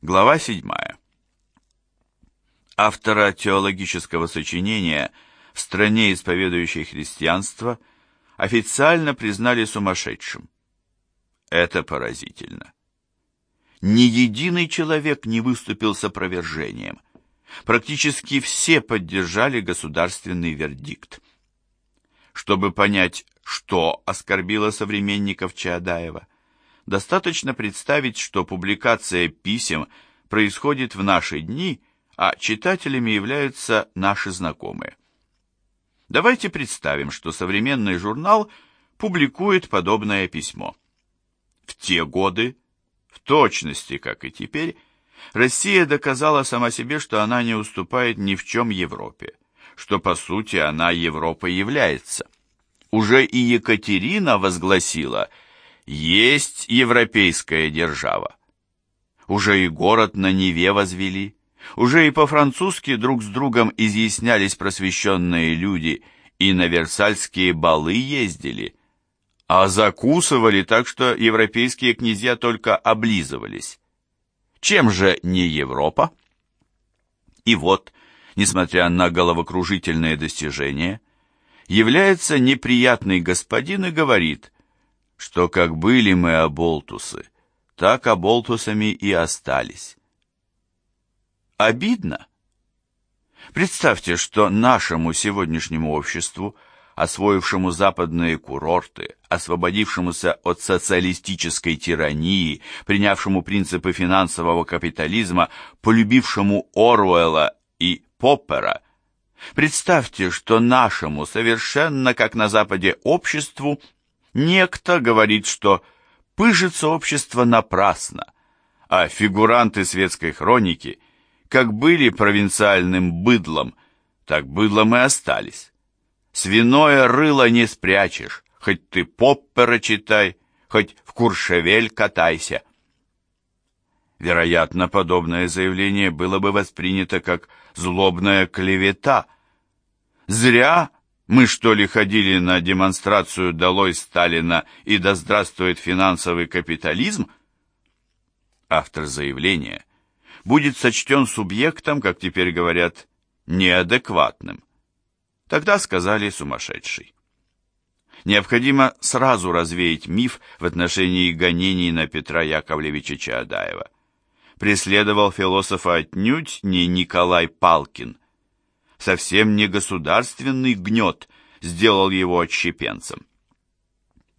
Глава 7. Автора теологического сочинения в стране, исповедующей христианство, официально признали сумасшедшим. Это поразительно. Ни единый человек не выступил с опровержением. Практически все поддержали государственный вердикт. Чтобы понять, что оскорбило современников Чаадаева, достаточно представить, что публикация писем происходит в наши дни, а читателями являются наши знакомые. Давайте представим, что современный журнал публикует подобное письмо. В те годы, в точности, как и теперь, Россия доказала сама себе, что она не уступает ни в чем Европе, что по сути она Европой является. Уже и Екатерина возгласила «Есть европейская держава». Уже и город на Неве возвели, уже и по-французски друг с другом изъяснялись просвещенные люди и на Версальские балы ездили, а закусывали так, что европейские князья только облизывались. Чем же не Европа? И вот, несмотря на головокружительные достижения, является неприятный господин и говорит, что как были мы оболтусы, так оболтусами и остались. Обидно? Представьте, что нашему сегодняшнему обществу, освоившему западные курорты, освободившемуся от социалистической тирании, принявшему принципы финансового капитализма, полюбившему Оруэлла и Поппера, представьте, что нашему, совершенно как на Западе, обществу некто говорит, что пыжится общество напрасно, а фигуранты светской хроники – как были провинциальным быдлом, так быдлом и остались. Свиное рыло не спрячешь, хоть ты Поппера читай, хоть в Куршевель катайся. Вероятно, подобное заявление было бы воспринято как злобная клевета. Зря мы, что ли, ходили на демонстрацию «Долой Сталина» и «Да здравствует финансовый капитализм»? Автор заявления будет сочтен субъектом, как теперь говорят, неадекватным. Тогда сказали сумасшедший. Необходимо сразу развеять миф в отношении гонений на Петра Яковлевича Чаадаева. Преследовал философа отнюдь не Николай Палкин. Совсем не государственный гнет сделал его отщепенцем.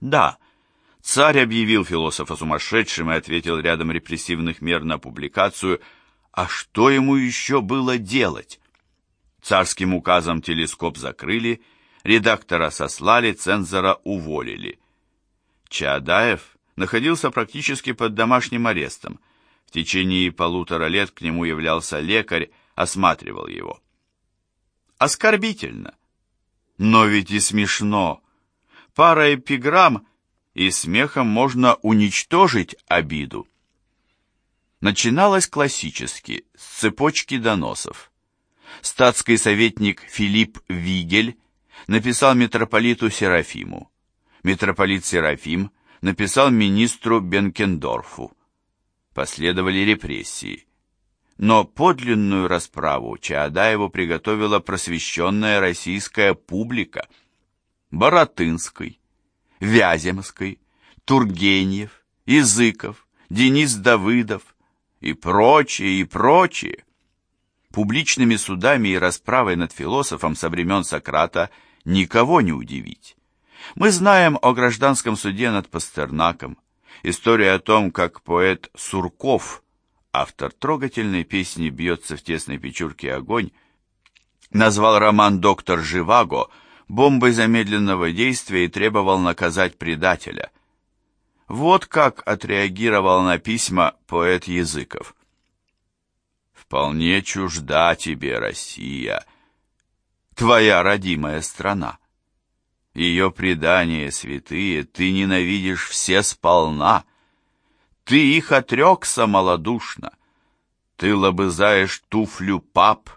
Да, царь объявил философа сумасшедшим и ответил рядом репрессивных мер на публикацию – а что ему еще было делать? Царским указом телескоп закрыли, редактора сослали, цензора уволили. Чаадаев находился практически под домашним арестом. В течение полутора лет к нему являлся лекарь, осматривал его. Оскорбительно. Но ведь и смешно. Пара эпиграмм, и смехом можно уничтожить обиду начиналось классически, с цепочки доносов. Статский советник Филипп Вигель написал митрополиту Серафиму. Митрополит Серафим написал министру Бенкендорфу. Последовали репрессии. Но подлинную расправу Чаадаеву приготовила просвещенная российская публика. Боротынский, Вяземский, Тургенев, Языков, Денис Давыдов, и прочее, и прочее. Публичными судами и расправой над философом со времен Сократа никого не удивить. Мы знаем о гражданском суде над Пастернаком, историю о том, как поэт Сурков, автор трогательной песни «Бьется в тесной печурке огонь», назвал роман «Доктор Живаго» бомбой замедленного действия и требовал наказать предателя – вот как отреагировал на письма поэт Языков. «Вполне чужда тебе Россия, твоя родимая страна. Ее предания святые ты ненавидишь все сполна. Ты их отрекся малодушно. Ты лобызаешь туфлю пап,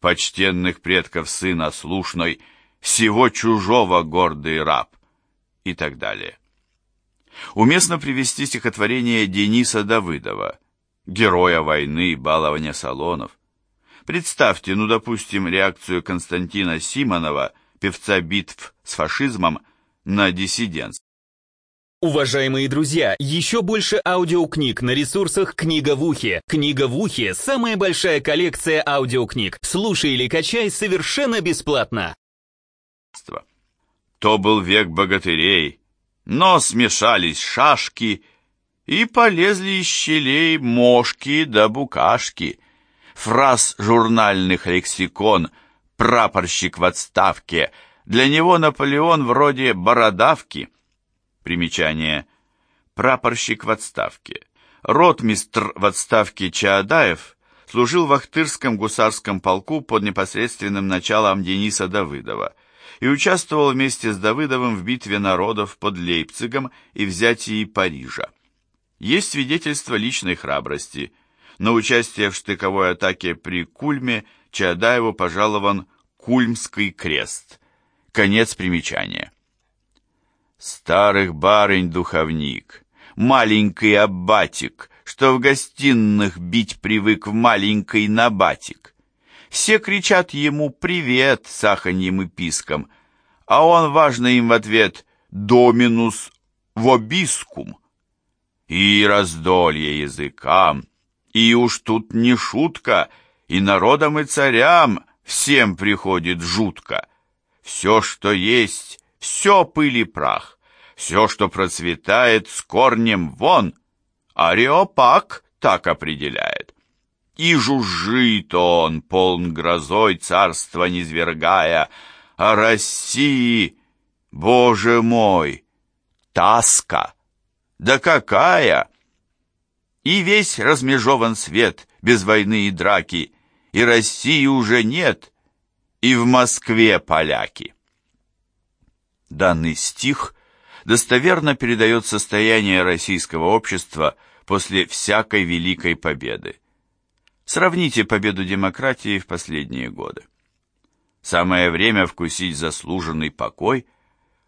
почтенных предков сына слушной, всего чужого гордый раб» и так далее. Уместно привести стихотворение Дениса Давыдова героя войны, балования салонов. Представьте, ну, допустим, реакцию Константина Симонова, певца битв с фашизмом, на диссидентство. Уважаемые друзья, еще больше аудиокниг на ресурсах «Книга в ухе». «Книга в ухе» — самая большая коллекция аудиокниг. Слушай или качай совершенно бесплатно. То был век богатырей, но смешались шашки, и полезли из щелей мошки да букашки. Фраз журнальных лексикон, прапорщик в отставке, для него Наполеон вроде бородавки — Примечание. Прапорщик в отставке. Ротмистр в отставке Чаадаев служил в Ахтырском гусарском полку под непосредственным началом Дениса Давыдова и участвовал вместе с Давыдовым в битве народов под Лейпцигом и взятии Парижа. Есть свидетельство личной храбрости. На участие в штыковой атаке при Кульме Чаадаеву пожалован Кульмский крест. Конец примечания старых барынь духовник, маленький аббатик, что в гостиных бить привык в маленький набатик. Все кричат ему «Привет!» с аханьем и писком, а он важно им в ответ «Доминус вобискум». И раздолье языкам, и уж тут не шутка, и народам и царям всем приходит жутко. Все, что есть, все пыль и прах, все, что процветает, с корнем вон. Ареопак так определяет. И жужжит он, полн грозой, царство низвергая, о России, Боже мой, таска, да какая! И весь размежован свет, без войны и драки, и России уже нет, и в Москве поляки. Данный стих достоверно передает состояние российского общества после всякой великой победы. Сравните победу демократии в последние годы. Самое время вкусить заслуженный покой,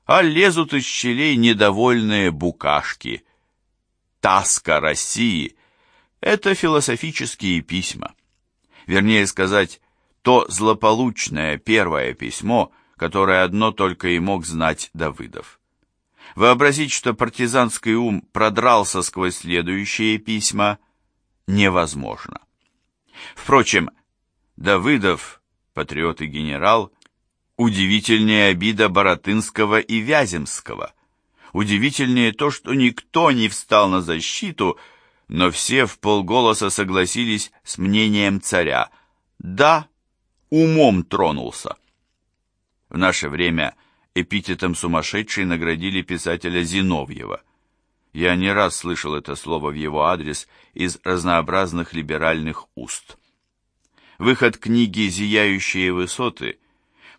а лезут из щелей недовольные букашки. Таска России — это философические письма. Вернее сказать, то злополучное первое письмо — которое одно только и мог знать Давыдов. Вообразить, что партизанский ум продрался сквозь следующие письма, невозможно. Впрочем, Давыдов, патриот и генерал, удивительнее обида Боротынского и Вяземского. Удивительнее то, что никто не встал на защиту, но все в полголоса согласились с мнением царя. Да, умом тронулся. В наше время эпитетом «сумасшедший» наградили писателя Зиновьева. Я не раз слышал это слово в его адрес из разнообразных либеральных уст. Выход книги «Зияющие высоты»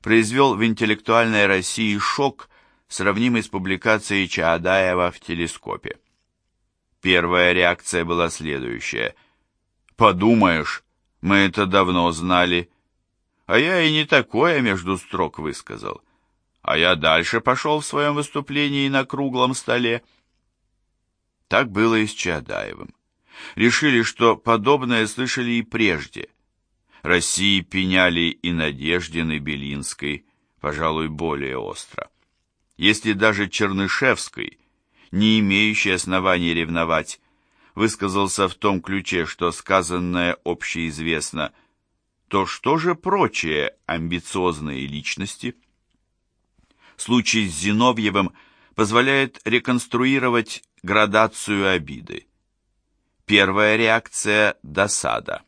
произвел в интеллектуальной России шок, сравнимый с публикацией Чаадаева в телескопе. Первая реакция была следующая. «Подумаешь, мы это давно знали». А я и не такое между строк высказал. А я дальше пошел в своем выступлении на круглом столе. Так было и с Чадаевым. Решили, что подобное слышали и прежде. России пеняли и Надеждин, и Белинской, пожалуй, более остро. Если даже Чернышевской, не имеющий оснований ревновать, высказался в том ключе, что сказанное общеизвестно – то что же прочие амбициозные личности? Случай с Зиновьевым позволяет реконструировать градацию обиды. Первая реакция – досада.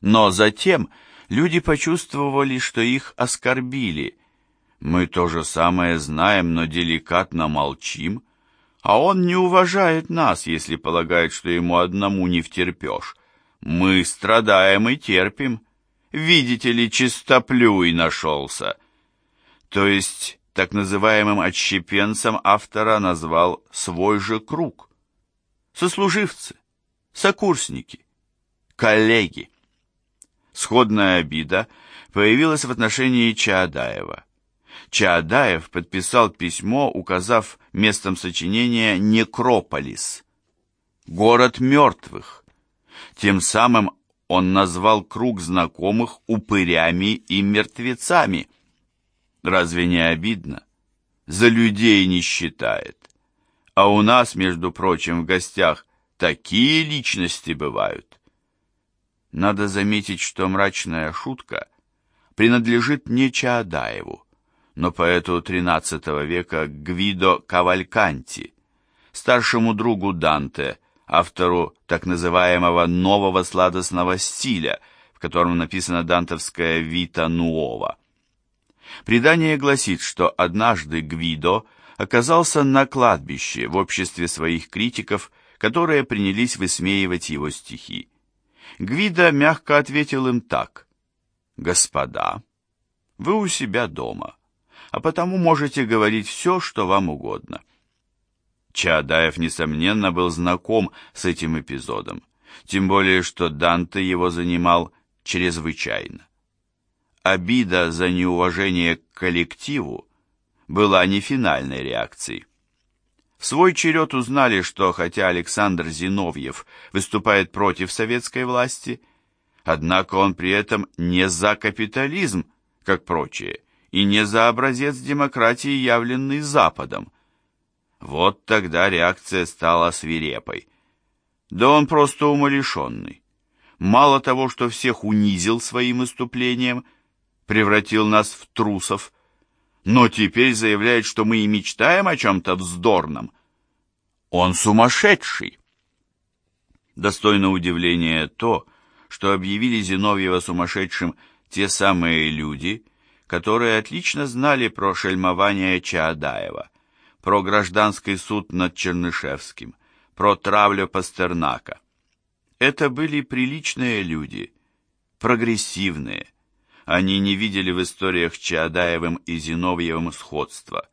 Но затем люди почувствовали, что их оскорбили. Мы то же самое знаем, но деликатно молчим, а он не уважает нас, если полагает, что ему одному не втерпешь. Мы страдаем и терпим видите ли, чистоплюй нашелся. То есть так называемым отщепенцем автора назвал свой же круг. Сослуживцы, сокурсники, коллеги. Сходная обида появилась в отношении Чаадаева. Чаадаев подписал письмо, указав местом сочинения «Некрополис» — город мертвых. Тем самым он назвал круг знакомых упырями и мертвецами. Разве не обидно? За людей не считает. А у нас, между прочим, в гостях такие личности бывают. Надо заметить, что мрачная шутка принадлежит не Чаадаеву, но поэту XIII века Гвидо Кавальканти, старшему другу Данте, автору так называемого нового сладостного стиля, в котором написана дантовская «Вита Нуова». Предание гласит, что однажды Гвидо оказался на кладбище в обществе своих критиков, которые принялись высмеивать его стихи. Гвидо мягко ответил им так. «Господа, вы у себя дома, а потому можете говорить все, что вам угодно». Чаадаев, несомненно, был знаком с этим эпизодом, тем более, что Данте его занимал чрезвычайно. Обида за неуважение к коллективу была не финальной реакцией. В свой черед узнали, что хотя Александр Зиновьев выступает против советской власти, однако он при этом не за капитализм, как прочие, и не за образец демократии, явленный Западом, вот тогда реакция стала свирепой. Да он просто умалишенный. Мало того, что всех унизил своим выступлением, превратил нас в трусов, но теперь заявляет, что мы и мечтаем о чем-то вздорном. Он сумасшедший. Достойно удивления то, что объявили Зиновьева сумасшедшим те самые люди, которые отлично знали про шельмование Чаадаева про гражданский суд над Чернышевским, про травлю Пастернака. Это были приличные люди, прогрессивные. Они не видели в историях Чаадаевым и Зиновьевым сходства.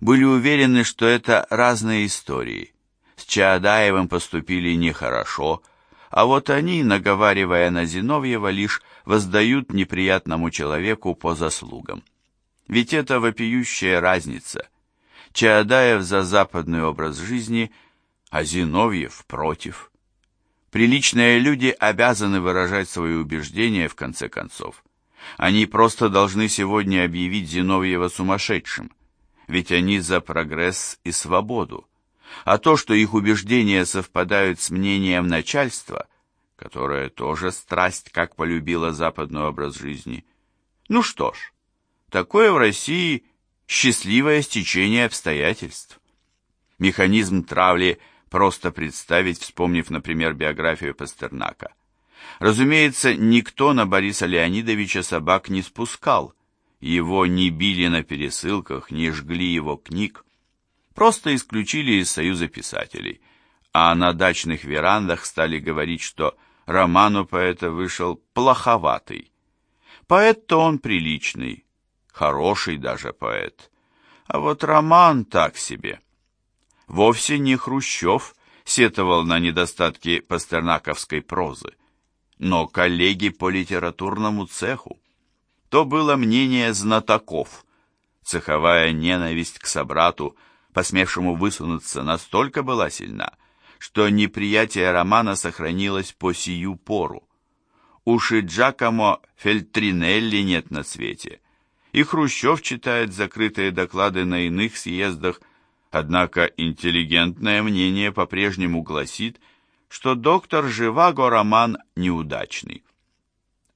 Были уверены, что это разные истории. С Чаадаевым поступили нехорошо, а вот они, наговаривая на Зиновьева, лишь воздают неприятному человеку по заслугам. Ведь это вопиющая разница – Чаадаев за западный образ жизни, а Зиновьев против. Приличные люди обязаны выражать свои убеждения в конце концов. Они просто должны сегодня объявить Зиновьева сумасшедшим, ведь они за прогресс и свободу. А то, что их убеждения совпадают с мнением начальства, которое тоже страсть, как полюбило западный образ жизни. Ну что ж, такое в России счастливое стечение обстоятельств. Механизм травли просто представить, вспомнив, например, биографию Пастернака. Разумеется, никто на Бориса Леонидовича собак не спускал, его не били на пересылках, не жгли его книг, просто исключили из Союза писателей, а на дачных верандах стали говорить, что роман у поэта вышел плоховатый. Поэт-то он приличный, хороший даже поэт. А вот роман так себе. Вовсе не Хрущев сетовал на недостатки пастернаковской прозы, но коллеги по литературному цеху. То было мнение знатоков. Цеховая ненависть к собрату, посмевшему высунуться, настолько была сильна, что неприятие романа сохранилось по сию пору. Уж и Джакомо Фельтринелли нет на свете, и Хрущев читает закрытые доклады на иных съездах, однако интеллигентное мнение по-прежнему гласит, что доктор Живаго роман неудачный.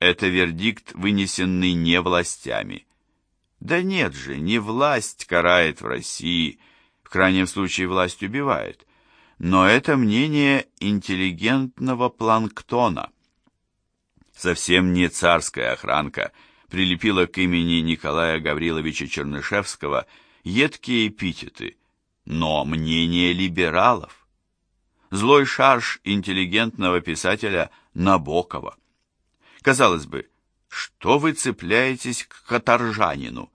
Это вердикт, вынесенный не властями. Да нет же, не власть карает в России, в крайнем случае власть убивает, но это мнение интеллигентного планктона. Совсем не царская охранка – прилепила к имени Николая Гавриловича Чернышевского едкие эпитеты, но мнение либералов. Злой шарж интеллигентного писателя Набокова. Казалось бы, что вы цепляетесь к каторжанину?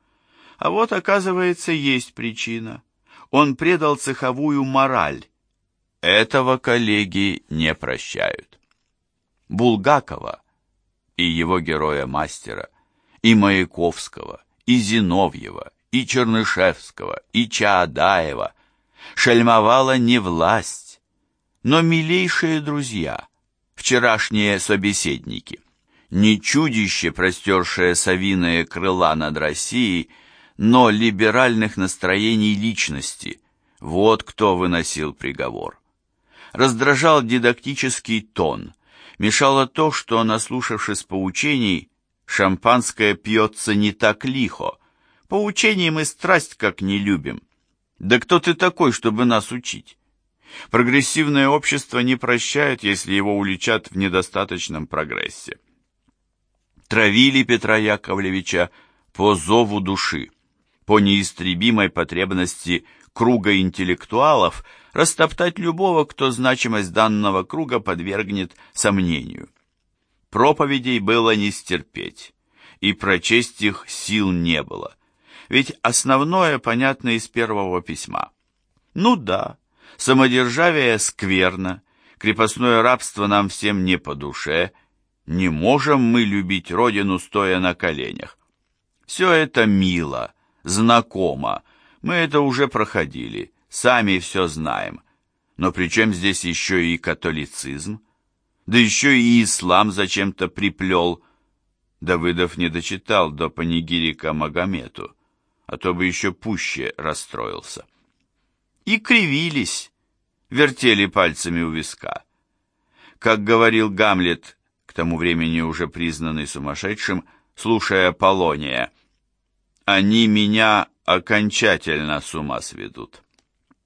А вот, оказывается, есть причина. Он предал цеховую мораль. Этого коллеги не прощают. Булгакова и его героя-мастера и Маяковского, и Зиновьева, и Чернышевского, и Чаадаева. Шельмовала не власть, но милейшие друзья, вчерашние собеседники. Не чудище, простершее совиные крыла над Россией, но либеральных настроений личности. Вот кто выносил приговор. Раздражал дидактический тон, мешало то, что, наслушавшись поучений, шампанское пьется не так лихо. Поучений мы страсть как не любим. Да кто ты такой, чтобы нас учить? Прогрессивное общество не прощает, если его уличат в недостаточном прогрессе. Травили Петра Яковлевича по зову души, по неистребимой потребности круга интеллектуалов растоптать любого, кто значимость данного круга подвергнет сомнению. Проповедей было не стерпеть, и прочесть их сил не было, ведь основное понятно из первого письма. Ну да, самодержавие скверно, крепостное рабство нам всем не по душе, не можем мы любить родину, стоя на коленях. Все это мило, знакомо, мы это уже проходили, сами все знаем. Но при чем здесь еще и католицизм? Да еще и ислам зачем-то приплел. Давыдов не дочитал до панигирика Магомету, а то бы еще пуще расстроился и кривились, вертели пальцами у виска. Как говорил Гамлет, к тому времени уже признанный сумасшедшим, слушая Полония, «Они меня окончательно с ума сведут».